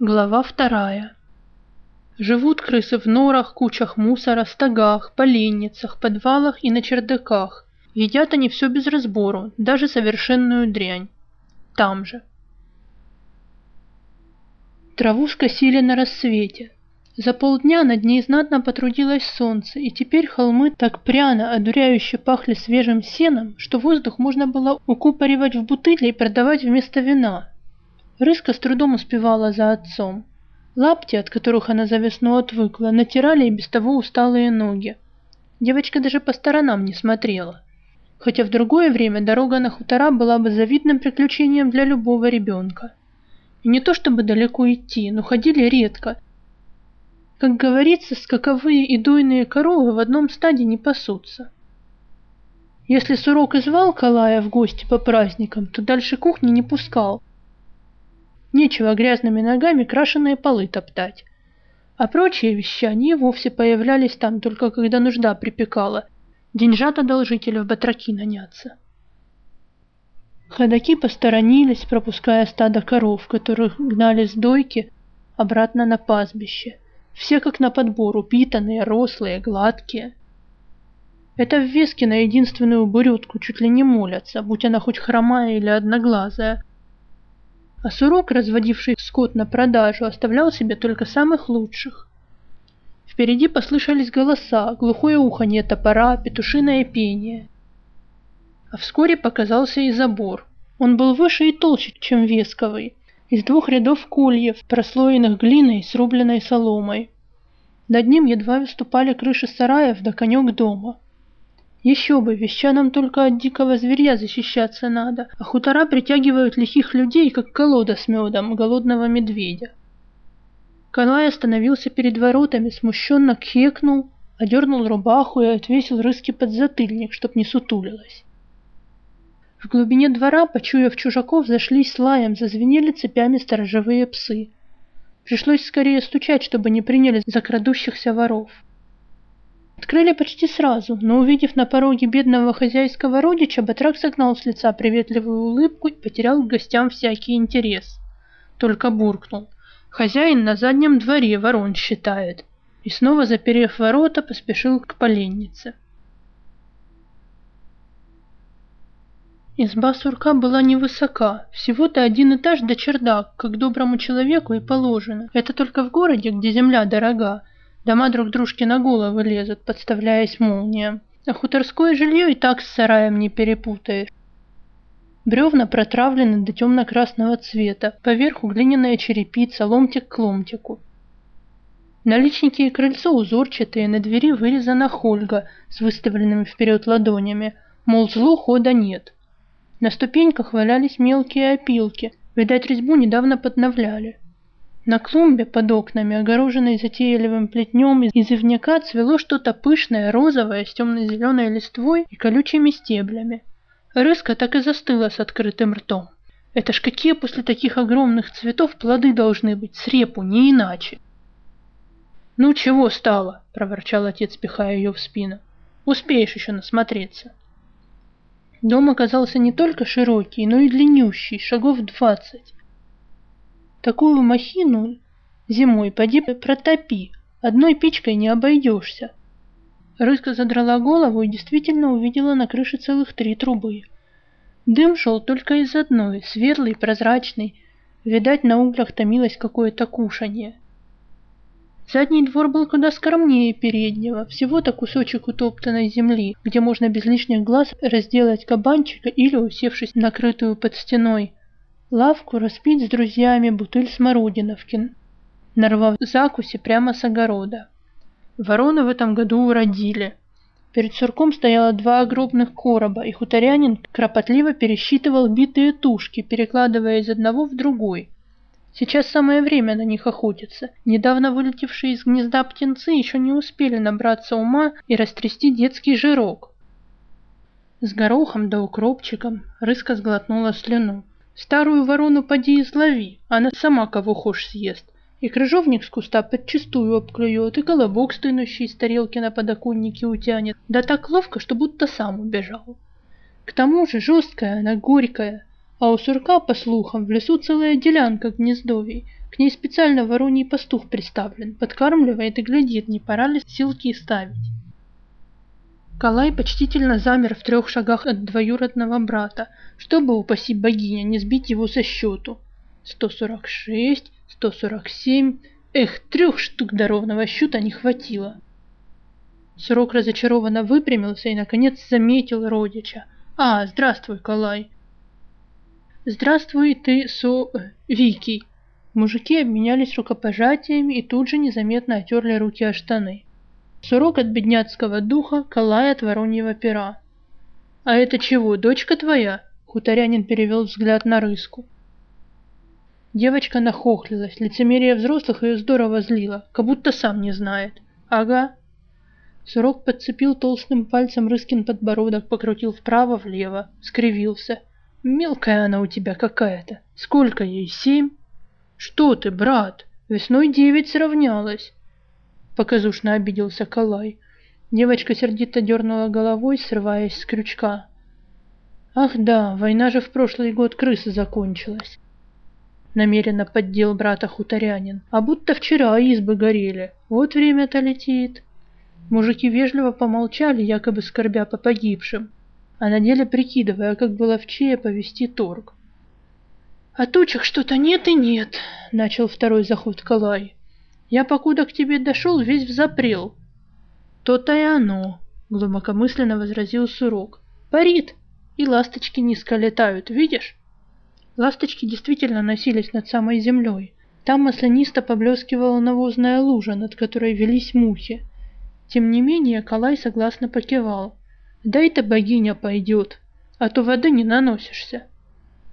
Глава вторая. Живут крысы в норах, кучах мусора, стогах, поленницах, подвалах и на чердаках. Едят они все без разбору, даже совершенную дрянь. Там же. Траву скосили на рассвете. За полдня над ней знатно потрудилось солнце, и теперь холмы так пряно, одуряюще пахли свежим сеном, что воздух можно было укупоривать в бутыли и продавать вместо вина. Рыска с трудом успевала за отцом. Лапти, от которых она за весну отвыкла, натирали и без того усталые ноги. Девочка даже по сторонам не смотрела. Хотя в другое время дорога на хутора была бы завидным приключением для любого ребенка. И не то чтобы далеко идти, но ходили редко, как говорится, скаковые и дойные коровы в одном стаде не пасутся. Если Сурок и звал Калая в гости по праздникам, то дальше кухни не пускал. Нечего грязными ногами крашеные полы топтать. А прочие вещи, они вовсе появлялись там только когда нужда припекала. Деньжат одолжителю в батраки наняться. Ходаки посторонились, пропуская стадо коров, которых гнали с дойки обратно на пастбище. Все как на подбор, упитанные, рослые, гладкие. Это в веске на единственную бурютку чуть ли не молятся, будь она хоть хромая или одноглазая. А сурок, разводивший скот на продажу, оставлял себе только самых лучших. Впереди послышались голоса, глухое уханье топора, петушиное пение. А вскоре показался и забор. Он был выше и толще, чем весковый, из двух рядов кольев, прослоенных глиной, срубленной соломой. Над ним едва выступали крыши сараев да конек дома. Еще бы, вещанам только от дикого зверя защищаться надо, а хутора притягивают лихих людей, как колода с медом голодного медведя. Канай остановился перед воротами, смущенно кхекнул, одернул рубаху и отвесил рыски под затыльник, чтоб не сутулилась. В глубине двора, почуяв чужаков, зашлись с лаем, зазвенели цепями сторожевые псы. Пришлось скорее стучать, чтобы не приняли за крадущихся воров. Открыли почти сразу, но увидев на пороге бедного хозяйского родича, Батрак согнал с лица приветливую улыбку и потерял к гостям всякий интерес. Только буркнул. Хозяин на заднем дворе ворон считает. И снова, заперев ворота, поспешил к поленнице. Изба сурка была невысока, всего-то один этаж да чердак, как доброму человеку и положено. Это только в городе, где земля дорога, дома друг дружке на головы лезут, подставляясь молниям. А хуторское жилье и так с сараем не перепутаешь. Бревна протравлены до темно-красного цвета, поверху глиняная черепица, ломтик к ломтику. Наличники и крыльцо узорчатые, на двери вырезана хольга с выставленными вперед ладонями, мол, злу хода нет. На ступеньках валялись мелкие опилки. Видать, резьбу недавно подновляли. На клумбе под окнами, огороженной затейливым плетнем из ивняка, цвело что-то пышное, розовое, с темно-зеленой листвой и колючими стеблями. Рыска так и застыла с открытым ртом. Это ж какие после таких огромных цветов плоды должны быть, с репу, не иначе. «Ну, чего стало?» – проворчал отец, пихая ее в спину. «Успеешь еще насмотреться». Дом оказался не только широкий, но и длиннющий, шагов двадцать. Такую махину зимой поди протопи, одной печкой не обойдешься. Рыска задрала голову и действительно увидела на крыше целых три трубы. Дым шел только из одной, светлый, прозрачный. Видать, на углях томилось какое-то кушанье. Задний двор был куда скромнее переднего, всего-то кусочек утоптанной земли, где можно без лишних глаз разделать кабанчика или, усевшись накрытую под стеной, лавку распить с друзьями бутыль смородиновкин, нарвав закуси прямо с огорода. Вороны в этом году уродили. Перед сурком стояло два огромных короба, и хуторянин кропотливо пересчитывал битые тушки, перекладывая из одного в другой – Сейчас самое время на них охотиться. Недавно вылетевшие из гнезда птенцы еще не успели набраться ума и растрясти детский жирок. С горохом да укропчиком рыска сглотнула слюну. Старую ворону поди излови, она сама кого хошь съест. И крыжовник с куста подчистую обклюет, и колобок, стынущий из тарелки на подоконнике, утянет. Да так ловко, что будто сам убежал. К тому же жесткая она, горькая, А у сурка, по слухам, в лесу целая делянка гнездовий. К ней специально вороний пастух приставлен, подкармливает и глядит, не пора ли силки ставить. Калай почтительно замер в трех шагах от двоюродного брата, чтобы, упаси богиня, не сбить его со счету. 146, 147... Эх, трех штук до ровного счета не хватило. Срок разочарованно выпрямился и, наконец, заметил родича. «А, здравствуй, Калай!» «Здравствуй ты, Со... Вики!» Мужики обменялись рукопожатиями и тут же незаметно отерли руки о штаны. Сурок от бедняцкого духа, Калай от вороньего пера. «А это чего, дочка твоя?» Хуторянин перевел взгляд на рыску. Девочка нахохлилась, лицемерие взрослых ее здорово злило, как будто сам не знает. «Ага». Сурок подцепил толстым пальцем Рыскин подбородок, покрутил вправо-влево, скривился. «Мелкая она у тебя какая-то. Сколько ей, семь?» «Что ты, брат? Весной девять сравнялась!» Показушно обиделся Калай. Девочка сердито дернула головой, срываясь с крючка. «Ах да, война же в прошлый год крысы закончилась!» Намеренно поддел брата хуторянин. «А будто вчера избы горели. Вот время-то летит!» Мужики вежливо помолчали, якобы скорбя по погибшим, а на деле прикидывая, как было в чье повести торг. «А тучек что-то нет и нет», — начал второй заход Калай. «Я, покуда к тебе дошел, весь взапрел». «То-то и оно», — глубокомысленно возразил Сурок. «Парит, и ласточки низко летают, видишь?» Ласточки действительно носились над самой землей. Там маслянисто поблескивала навозная лужа, над которой велись мухи. Тем не менее, Калай согласно покивал. «Дай-то богиня пойдет, а то воды не наносишься».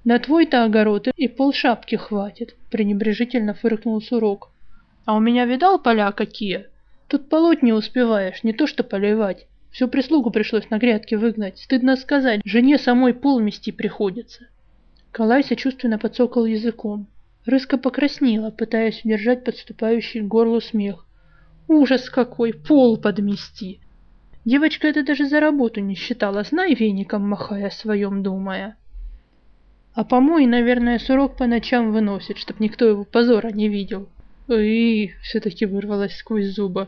На твой-то огород и полшапки хватит, пренебрежительно фыркнул Сурок. А у меня видал поля какие? Тут полоть не успеваешь, не то что поливать. Всю прислугу пришлось на грядке выгнать. Стыдно сказать, жене самой пол мести приходится. Калай сочувственно подсокал языком. Рыска покраснела, пытаясь удержать подступающий к горлу смех. Ужас какой, пол подмести! Девочка это даже за работу не считала, знай веником махая своем думая. А помой, наверное, сурок по ночам выносит, чтоб никто его позора не видел. И все-таки вырвалось сквозь зубы.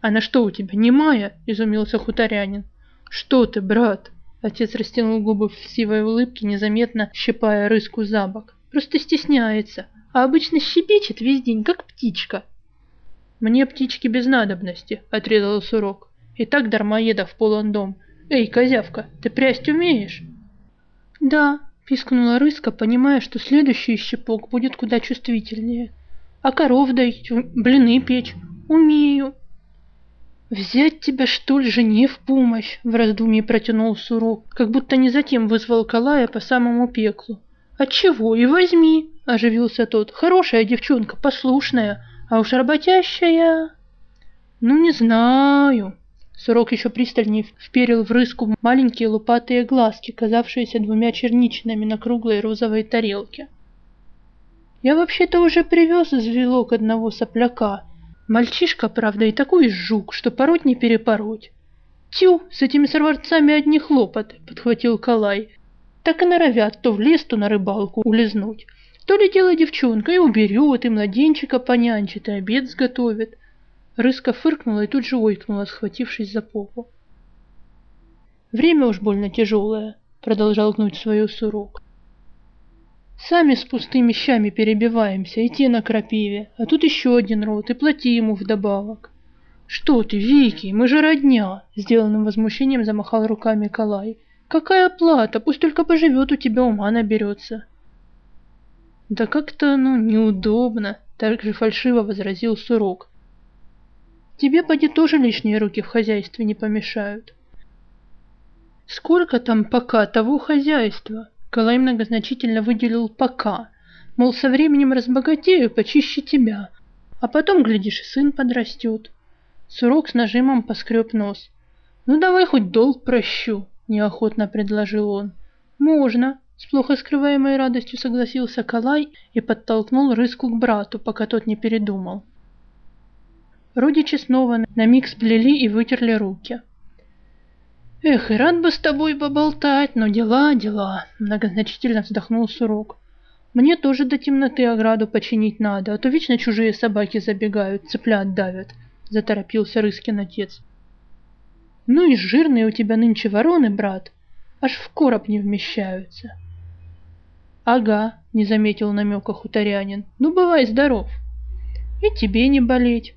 А на что у тебя, немая? Изумился хуторянин. Что ты, брат? Отец растянул губы в сивой улыбке, незаметно щипая рыску за бок. Просто стесняется, а обычно щебечет весь день, как птичка. Мне птички без надобности, отрезал сурок. И так дармоедов полон дом. Эй, козявка, ты прясть умеешь? Да, Пискнула рыска, понимая, что следующий щепок будет куда чувствительнее. А коров доить, блины печь умею. «Взять тебя, что ли, жене в помощь?» — в раздумье протянул Сурок, как будто не затем вызвал Калая по самому пеклу. «Отчего? И возьми!» — оживился тот. «Хорошая девчонка, послушная, а уж работящая...» «Ну, не знаю», Сурок еще пристальнее вперил в рыску маленькие лупатые глазки, казавшиеся двумя черничными на круглой розовой тарелке. Я вообще-то уже привез из вилок одного сопляка. Мальчишка, правда, и такой жук, что пороть не перепороть. Тю, с этими сорварцами одни хлопоты, подхватил Калай. Так и норовят то в лес, то на рыбалку улизнуть. То ли дело девчонка и уберет, и младенчика понянчит, и обед сготовит. Рыска фыркнула и тут же ойкнула, схватившись за попу. «Время уж больно тяжелое», — продолжал гнуть свою сурок. «Сами с пустыми щами перебиваемся, и те на крапиве, а тут еще один рот, и плати ему вдобавок». «Что ты, Вики, мы же родня!» — сделанным возмущением замахал руками Калай. «Какая плата? Пусть только поживет, у тебя ума наберется». «Да как-то, ну, неудобно», — так же фальшиво возразил Сурок. Тебе, поди, тоже лишние руки в хозяйстве не помешают. Сколько там пока того хозяйства? Калай многозначительно выделил пока. Мол, со временем разбогатею почище тебя. А потом, глядишь, и сын подрастет. Сурок с нажимом поскреб нос. «Ну давай хоть долг прощу», — неохотно предложил он. «Можно», — с плохо скрываемой радостью согласился Калай и подтолкнул рыску к брату, пока тот не передумал. Родичи снова на миг сплели и вытерли руки. Эх, и рад бы с тобой поболтать, но дела, дела, многозначительно вздохнул Сурок. Мне тоже до темноты ограду починить надо, а то вечно чужие собаки забегают, цыплят давят, заторопился Рыскин отец. Ну и жирные у тебя нынче вороны, брат, аж в короб не вмещаются. Ага, не заметил намека хуторянин, ну бывай здоров. И тебе не болеть.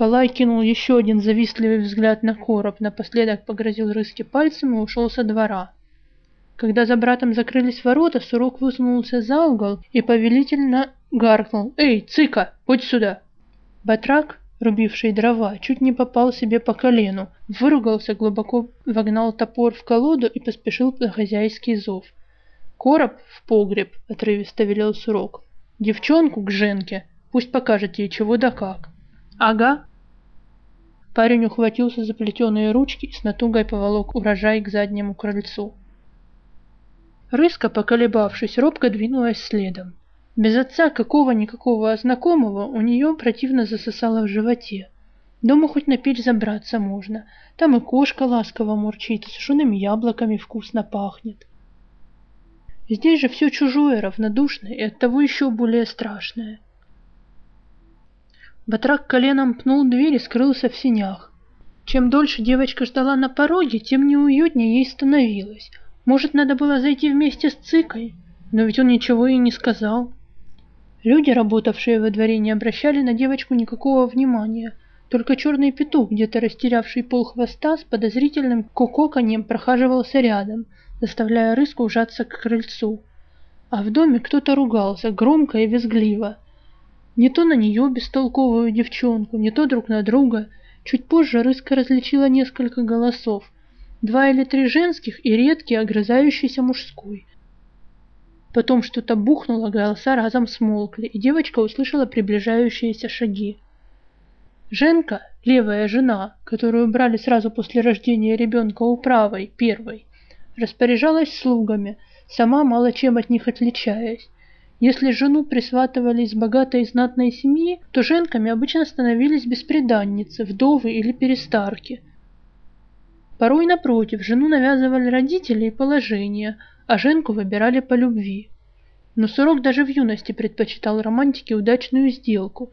Калай кинул еще один завистливый взгляд на короб, напоследок погрозил рыски пальцем и ушел со двора. Когда за братом закрылись ворота, Сурок высунулся за угол и повелительно гаркнул. «Эй, цыка, будь сюда!» Батрак, рубивший дрова, чуть не попал себе по колену, выругался, глубоко вогнал топор в колоду и поспешил на хозяйский зов. «Короб в погреб!» — отрывисто велел Сурок. «Девчонку к Женке, пусть покажет ей чего да как». «Ага». Парень ухватился за плетеные ручки и с натугой поволок урожай к заднему крыльцу. Рыска, поколебавшись, робко двинулась следом. Без отца какого-никакого знакомого у нее противно засосало в животе. Дома хоть на печь забраться можно. Там и кошка ласково мурчит, сушеными яблоками вкусно пахнет. Здесь же все чужое, равнодушное и оттого еще более страшное. Батрак коленом пнул дверь и скрылся в синях. Чем дольше девочка ждала на пороге, тем неуютнее ей становилось. Может, надо было зайти вместе с Цикой? Но ведь он ничего и не сказал. Люди, работавшие во дворе, не обращали на девочку никакого внимания. Только черный петух, где-то растерявший пол хвоста, с подозрительным кукоканьем прохаживался рядом, заставляя рыску ужаться к крыльцу. А в доме кто-то ругался, громко и визгливо – не то на нее, бестолковую девчонку, не то друг на друга. Чуть позже Рыска различила несколько голосов. Два или три женских и редкий, огрызающийся мужской. Потом что-то бухнуло, голоса разом смолкли, и девочка услышала приближающиеся шаги. Женка, левая жена, которую брали сразу после рождения ребенка у правой, первой, распоряжалась слугами, сама мало чем от них отличаясь. Если жену присватывали из богатой и знатной семьи, то женками обычно становились бесприданницы, вдовы или перестарки. Порой, напротив, жену навязывали родители и положение, а женку выбирали по любви. Но Сурок даже в юности предпочитал романтике удачную сделку.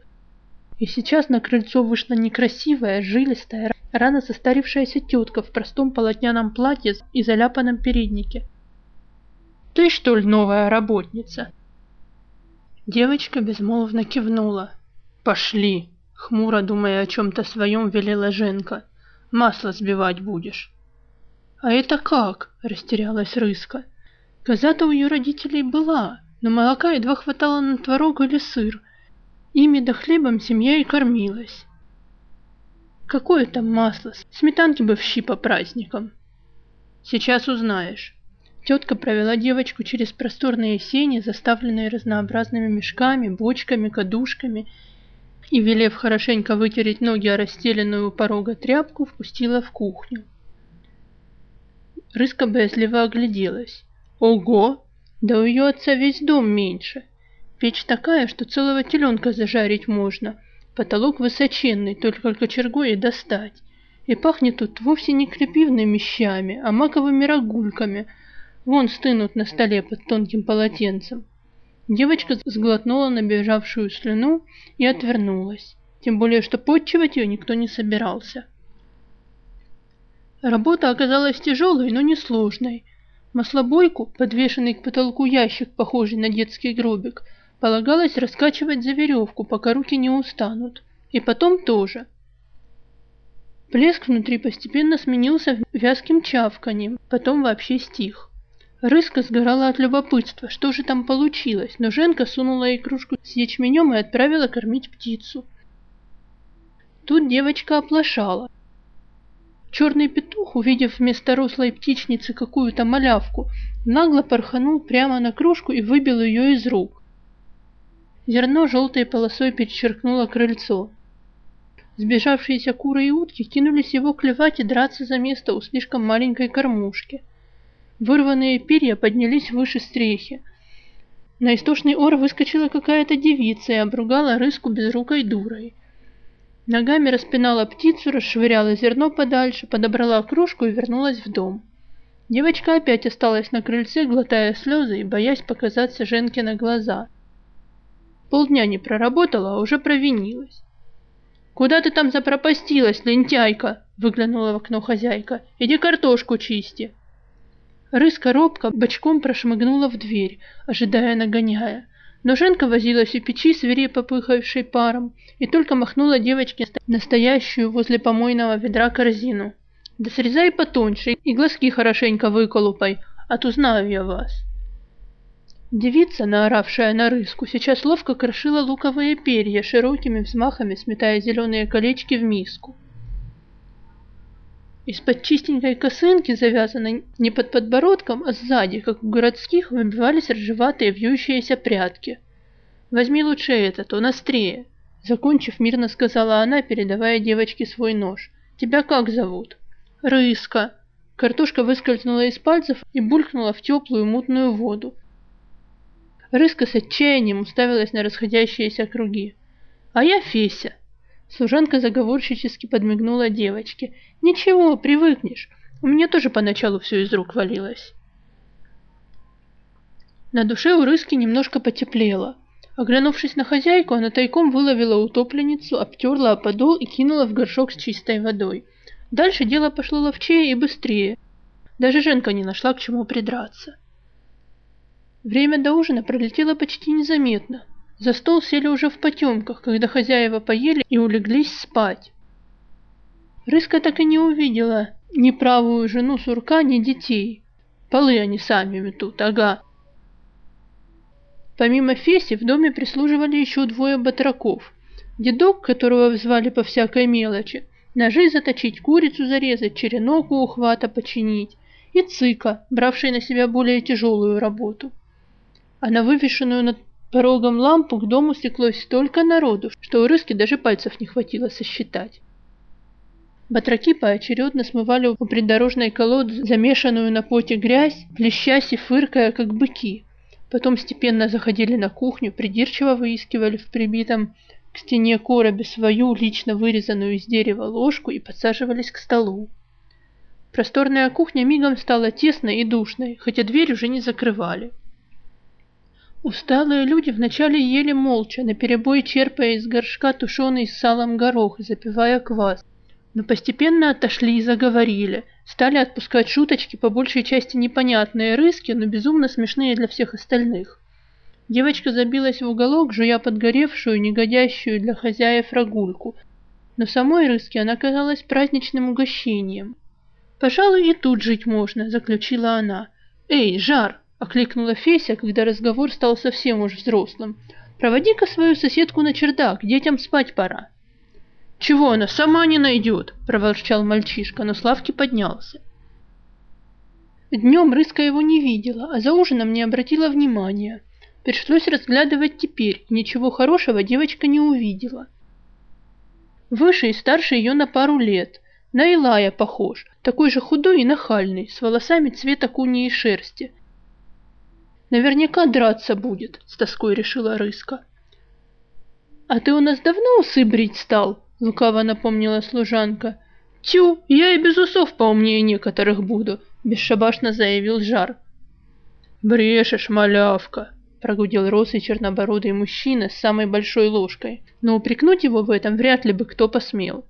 И сейчас на крыльцо вышла некрасивая, жилистая, рано состарившаяся тетка в простом полотняном платье и заляпанном переднике. «Ты, что ли, новая работница?» Девочка безмолвно кивнула. «Пошли!» — хмуро думая о чем-то своем, велела Женка. «Масло сбивать будешь». «А это как?» — растерялась Рыска. «Коза-то у ее родителей была, но молока едва хватало на творог или сыр. Ими да хлебом семья и кормилась». «Какое там масло? Сметанки бы в щи по праздникам». «Сейчас узнаешь». Тетка провела девочку через просторные сени, заставленные разнообразными мешками, бочками, кадушками, и, велев хорошенько вытереть ноги о расстеленную у порога тряпку, впустила в кухню. Рыска боязливо огляделась. Ого! Да у ее отца весь дом меньше. Печь такая, что целого теленка зажарить можно. Потолок высоченный, только кочергой и достать. И пахнет тут вовсе не крепивными щами, а маковыми рогульками – Вон стынут на столе под тонким полотенцем. Девочка сглотнула набежавшую слюну и отвернулась. Тем более, что подчивать ее никто не собирался. Работа оказалась тяжелой, но не сложной. Маслобойку, подвешенный к потолку ящик, похожий на детский гробик, полагалось раскачивать за веревку, пока руки не устанут. И потом тоже. Плеск внутри постепенно сменился вязким чавканием, потом вообще стих. Рыска сгорала от любопытства, что же там получилось, но Женка сунула ей кружку с ячменем и отправила кормить птицу. Тут девочка оплошала. Черный петух, увидев вместо рослой птичницы какую-то малявку, нагло порханул прямо на кружку и выбил ее из рук. Зерно желтой полосой перечеркнуло крыльцо. Сбежавшиеся куры и утки кинулись его клевать и драться за место у слишком маленькой кормушки. Вырванные перья поднялись выше стрехи. На истошный ор выскочила какая-то девица и обругала рыску безрукой дурой. Ногами распинала птицу, расшвыряла зерно подальше, подобрала кружку и вернулась в дом. Девочка опять осталась на крыльце, глотая слезы и боясь показаться Женке на глаза. Полдня не проработала, а уже провинилась. «Куда ты там запропастилась, лентяйка?» — выглянула в окно хозяйка. «Иди картошку чисти». Рыска робко бочком прошмыгнула в дверь, ожидая нагоняя. Но Женка возилась у печи, свирепо пыхавшей паром, и только махнула девочке настоящую возле помойного ведра корзину. «Да срезай потоньше и глазки хорошенько выколупай, а то знаю я вас». Девица, наоравшая на рыску, сейчас ловко крошила луковые перья, широкими взмахами сметая зеленые колечки в миску. Из-под чистенькой косынки, завязанной не под подбородком, а сзади, как у городских, выбивались ржеватые вьющиеся прядки. «Возьми лучше этот, он острее», — закончив, мирно сказала она, передавая девочке свой нож. «Тебя как зовут?» «Рыска». Картошка выскользнула из пальцев и булькнула в теплую мутную воду. Рыска с отчаянием уставилась на расходящиеся круги. «А я Феся», Служанка заговорщически подмигнула девочке. «Ничего, привыкнешь. У меня тоже поначалу все из рук валилось». На душе у Рыски немножко потеплело. Оглянувшись на хозяйку, она тайком выловила утопленницу, обтерла подол и кинула в горшок с чистой водой. Дальше дело пошло ловчее и быстрее. Даже Женка не нашла к чему придраться. Время до ужина пролетело почти незаметно. За стол сели уже в потемках, когда хозяева поели и улеглись спать. Рыска так и не увидела ни правую жену сурка, ни детей. Полы они сами метут, ага. Помимо Феси в доме прислуживали еще двое батраков. Дедок, которого звали по всякой мелочи, ножи заточить, курицу зарезать, черенок у ухвата починить, и Цыка, бравший на себя более тяжелую работу. А на вывешенную над Порогом лампу к дому стеклось столько народу, что у Рыски даже пальцев не хватило сосчитать. Батраки поочередно смывали у придорожной колоды замешанную на поте грязь, плещась и фыркая, как быки. Потом степенно заходили на кухню, придирчиво выискивали в прибитом к стене коробе свою лично вырезанную из дерева ложку и подсаживались к столу. Просторная кухня мигом стала тесной и душной, хотя дверь уже не закрывали. Усталые люди вначале ели молча, наперебой черпая из горшка тушеный с салом горох и запивая квас. Но постепенно отошли и заговорили. Стали отпускать шуточки, по большей части непонятные рыски, но безумно смешные для всех остальных. Девочка забилась в уголок, жуя подгоревшую, негодящую для хозяев рагульку. Но самой рыске она казалась праздничным угощением. «Пожалуй, и тут жить можно», — заключила она. «Эй, Жар, — окликнула Феся, когда разговор стал совсем уж взрослым. «Проводи-ка свою соседку на чердак, детям спать пора». «Чего она сама не найдет?» — проворчал мальчишка, но Славки поднялся. Днем Рыска его не видела, а за ужином не обратила внимания. Пришлось разглядывать теперь, ничего хорошего девочка не увидела. Выше и старше ее на пару лет. На Илая похож, такой же худой и нахальный, с волосами цвета куни и шерсти. Наверняка драться будет, с тоской решила Рыска. А ты у нас давно усы брить стал? Лукаво напомнила служанка. Тю, я и без усов поумнее некоторых буду, бесшабашно заявил Жар. Брешешь, малявка, прогудел росый чернобородый мужчина с самой большой ложкой, но упрекнуть его в этом вряд ли бы кто посмел.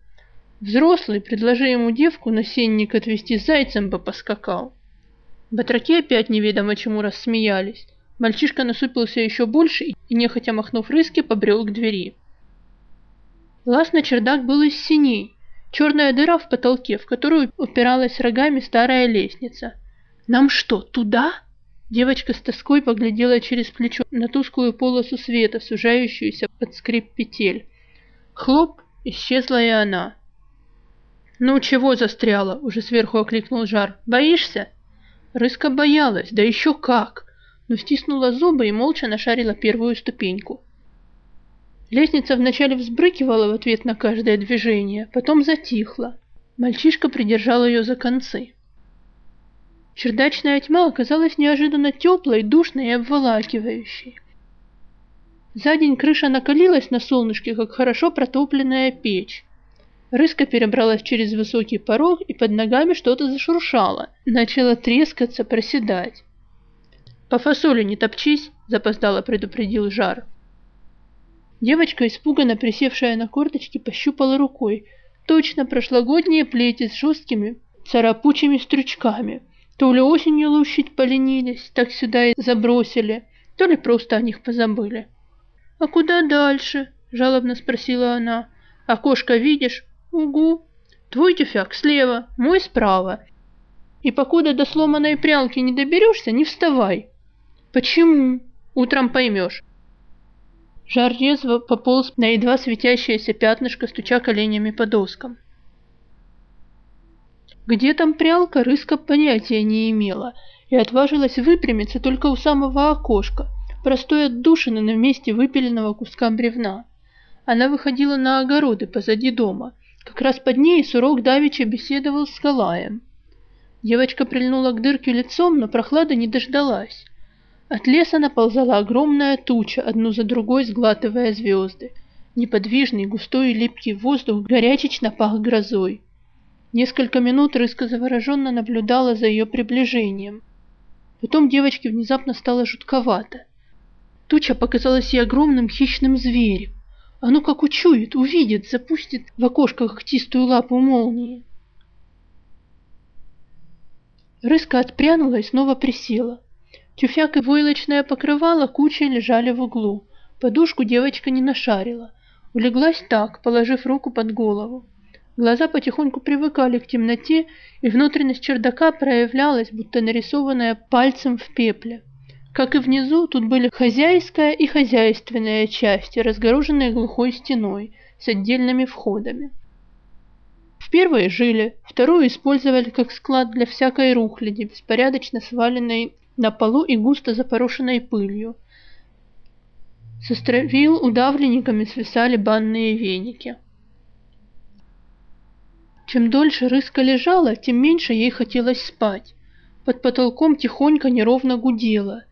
Взрослый, предложи ему девку на сенник отвезти зайцем бы поскакал. Батраки опять неведомо чему рассмеялись. Мальчишка насупился еще больше и, нехотя махнув рыски, побрел к двери. Лаз на чердак был из синей, черная дыра в потолке, в которую упиралась рогами старая лестница. «Нам что, туда?» Девочка с тоской поглядела через плечо на тусклую полосу света, сужающуюся под скрип петель. Хлоп, исчезла и она. «Ну, чего застряла?» — уже сверху окликнул Жар. «Боишься?» Рыска боялась, да еще как, но стиснула зубы и молча нашарила первую ступеньку. Лестница вначале взбрыкивала в ответ на каждое движение, потом затихла. Мальчишка придержал ее за концы. Чердачная тьма оказалась неожиданно теплой, душной и обволакивающей. За день крыша накалилась на солнышке, как хорошо протопленная печь. Рыска перебралась через высокий порог, и под ногами что-то зашуршало. Начала трескаться, проседать. «По фасолю не топчись!» – запоздало предупредил Жар. Девочка, испуганно присевшая на корточки, пощупала рукой. Точно прошлогодние плети с жесткими царапучими стручками. То ли осенью лущить поленились, так сюда и забросили, то ли просто о них позабыли. «А куда дальше?» – жалобно спросила она. «Окошко видишь? Угу. Твой тюфяк слева, мой справа. И покуда до сломанной прялки не доберешься, не вставай. Почему? Утром поймешь. Жар резво пополз на едва светящееся пятнышко, стуча коленями по доскам. Где там прялка, рыска понятия не имела и отважилась выпрямиться только у самого окошка, простой отдушины на месте выпиленного куска бревна. Она выходила на огороды позади дома, как раз под ней Сурок Давича беседовал с Калаем. Девочка прильнула к дырке лицом, но прохлада не дождалась. От леса наползала огромная туча, одну за другой сглатывая звезды. Неподвижный, густой и липкий воздух горячечно пах грозой. Несколько минут Рыска завороженно наблюдала за ее приближением. Потом девочке внезапно стало жутковато. Туча показалась ей огромным хищным зверем. Оно как учует, увидит, запустит в окошко когтистую лапу молнии. Рыска отпрянула и снова присела. Тюфяк и войлочное покрывало кучей лежали в углу. Подушку девочка не нашарила. Улеглась так, положив руку под голову. Глаза потихоньку привыкали к темноте, и внутренность чердака проявлялась, будто нарисованная пальцем в пепле. Как и внизу, тут были хозяйская и хозяйственная части, разгороженные глухой стеной, с отдельными входами. В первой жили, вторую использовали как склад для всякой рухляди, беспорядочно сваленной на полу и густо запорошенной пылью. Со стравил удавленниками свисали банные веники. Чем дольше рыска лежала, тем меньше ей хотелось спать. Под потолком тихонько неровно гудело.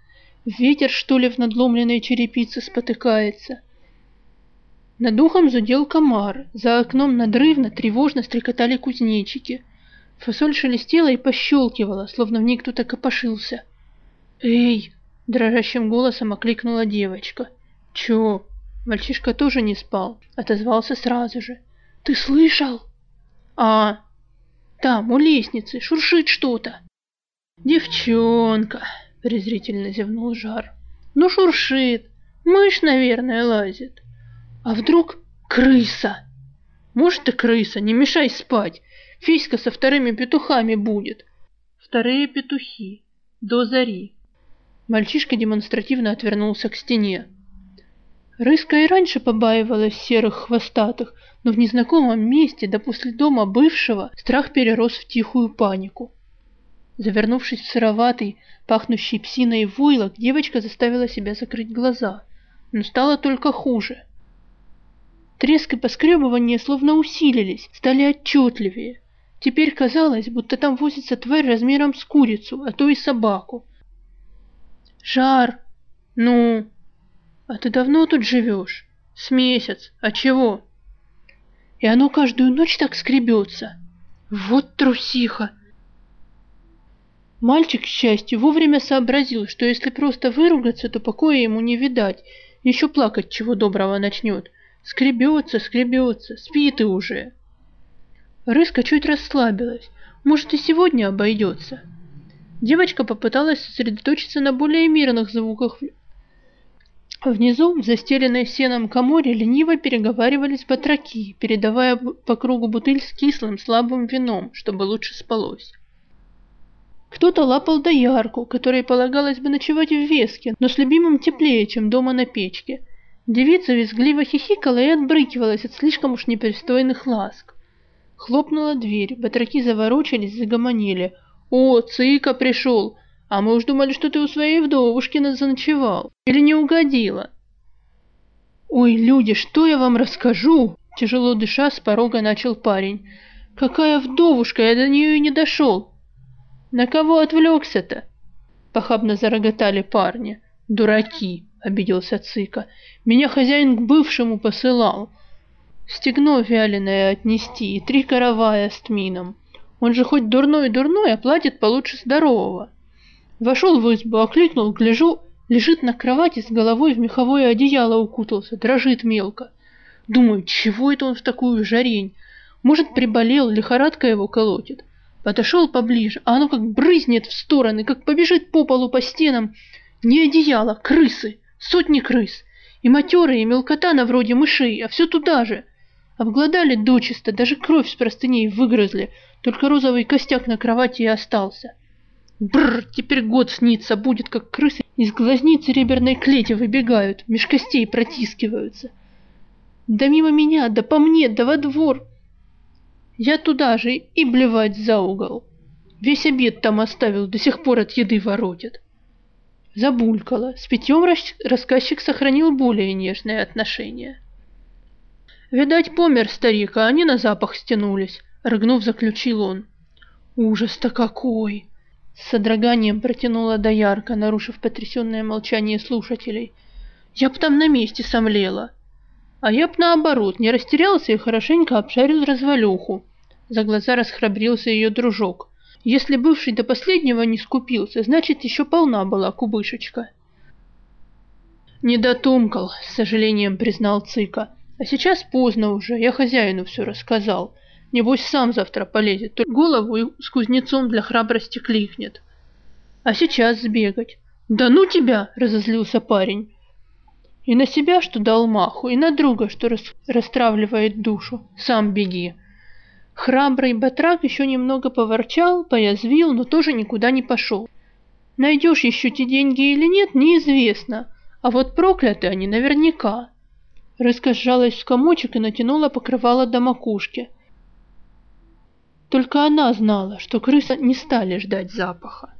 Ветер, что ли, в надломленной черепице спотыкается. Над ухом зудел комар, за окном надрывно, тревожно стрекотали кузнечики. Фасоль шелестела и пощелкивала, словно в ней кто-то копошился. «Эй!» — дрожащим голосом окликнула девочка. «Чё?» Мальчишка тоже не спал, отозвался сразу же. «Ты слышал?» «А, там, у лестницы, шуршит что-то». «Девчонка!» Презрительно зевнул Жар. Ну шуршит. Мышь, наверное, лазит. А вдруг крыса? Может и крыса, не мешай спать. Фиська со вторыми петухами будет. Вторые петухи. До зари. Мальчишка демонстративно отвернулся к стене. Рыска и раньше побаивалась серых хвостатых, но в незнакомом месте, да после дома бывшего, страх перерос в тихую панику. Завернувшись в сыроватый, пахнущий псиной войлок, девочка заставила себя закрыть глаза. Но стало только хуже. Треск и поскребывание словно усилились, стали отчетливее. Теперь казалось, будто там возится тварь размером с курицу, а то и собаку. «Жар! Ну? А ты давно тут живешь? С месяц. А чего?» «И оно каждую ночь так скребется. Вот трусиха!» Мальчик, к счастью, вовремя сообразил, что если просто выругаться, то покоя ему не видать, еще плакать чего доброго начнет. Скребется, скребется, спит и уже. Рыска чуть расслабилась. Может, и сегодня обойдется. Девочка попыталась сосредоточиться на более мирных звуках. Внизу, в застеленной сеном коморе, лениво переговаривались батраки, передавая по кругу бутыль с кислым слабым вином, чтобы лучше спалось. Кто-то лапал доярку, которой полагалось бы ночевать в веске, но с любимым теплее, чем дома на печке. Девица визгливо хихикала и отбрыкивалась от слишком уж непристойных ласк. Хлопнула дверь, батраки заворочились, загомонили. «О, Цыка пришел! А мы уж думали, что ты у своей вдовушки заночевал. Или не угодила?» «Ой, люди, что я вам расскажу?» Тяжело дыша, с порога начал парень. «Какая вдовушка, я до нее и не дошел. «На кого отвлекся-то?» Похабно зароготали парни. «Дураки!» — обиделся Цыка. «Меня хозяин к бывшему посылал». стегно вяленое отнести и три каравая с тмином. Он же хоть дурной-дурной, а платит получше здорового. Вошел в избу, окликнул, гляжу, лежит на кровати с головой в меховое одеяло укутался, дрожит мелко. Думаю, чего это он в такую жарень? Может, приболел, лихорадка его колотит. Подошел поближе, а оно как брызнет в стороны, как побежит по полу по стенам. Не одеяло, крысы, сотни крыс. И матерые, и мелкота на вроде мышей, а все туда же. Обглодали дочисто, даже кровь с простыней выгрызли, только розовый костяк на кровати и остался. Бррр, теперь год снится будет, как крысы из глазницы реберной клети выбегают, меж костей протискиваются. Да мимо меня, да по мне, да во двор. Я туда же и блевать за угол. Весь обед там оставил, до сих пор от еды воротит. Забулькало. С питьем рассказчик сохранил более нежное отношение. Видать, помер старик, а они на запах стянулись, рыгнув, заключил он. Ужас-то какой! С содроганием протянула доярка, нарушив потрясенное молчание слушателей. Я б там на месте сомлела. А я б наоборот, не растерялся и хорошенько обшарил развалюху. За глаза расхрабрился ее дружок. Если бывший до последнего не скупился, значит, еще полна была кубышечка. «Не дотумкал», — с сожалением признал Цыка. «А сейчас поздно уже, я хозяину все рассказал. Небось, сам завтра полезет, только голову с кузнецом для храбрости кликнет. А сейчас сбегать». «Да ну тебя!» — разозлился парень. И на себя, что дал маху, и на друга, что рас... расстравливает душу. Сам беги. Храбрый батрак еще немного поворчал, поязвил, но тоже никуда не пошел. Найдешь еще те деньги или нет, неизвестно. А вот прокляты они наверняка. Рыска сжалась в комочек и натянула покрывало до макушки. Только она знала, что крысы не стали ждать запаха.